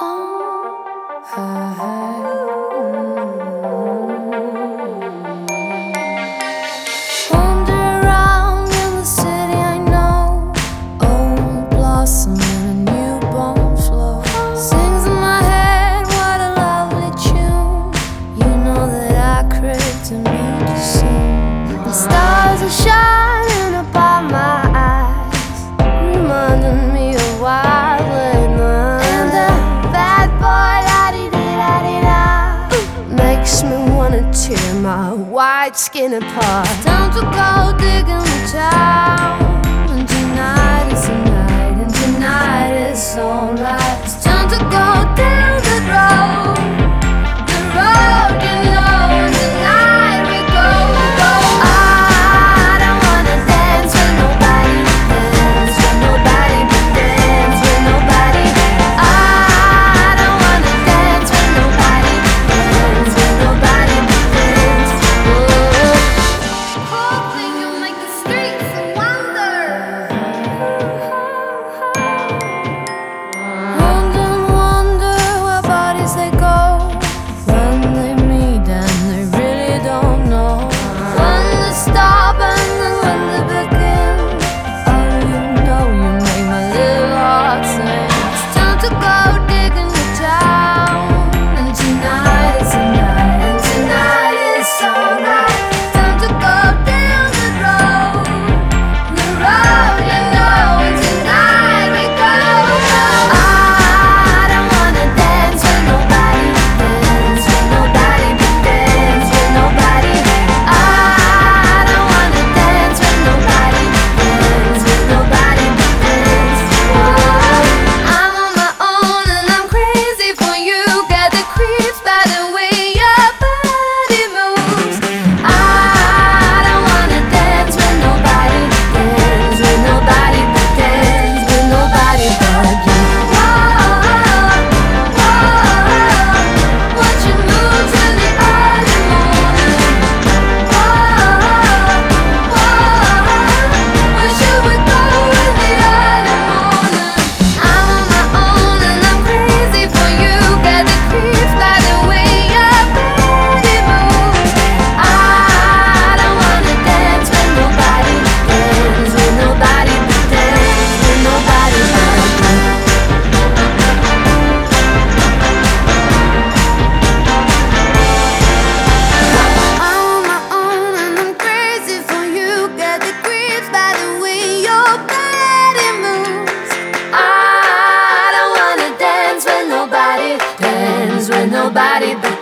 Oh. bright skin apart. Time to go digging the child. with nobody but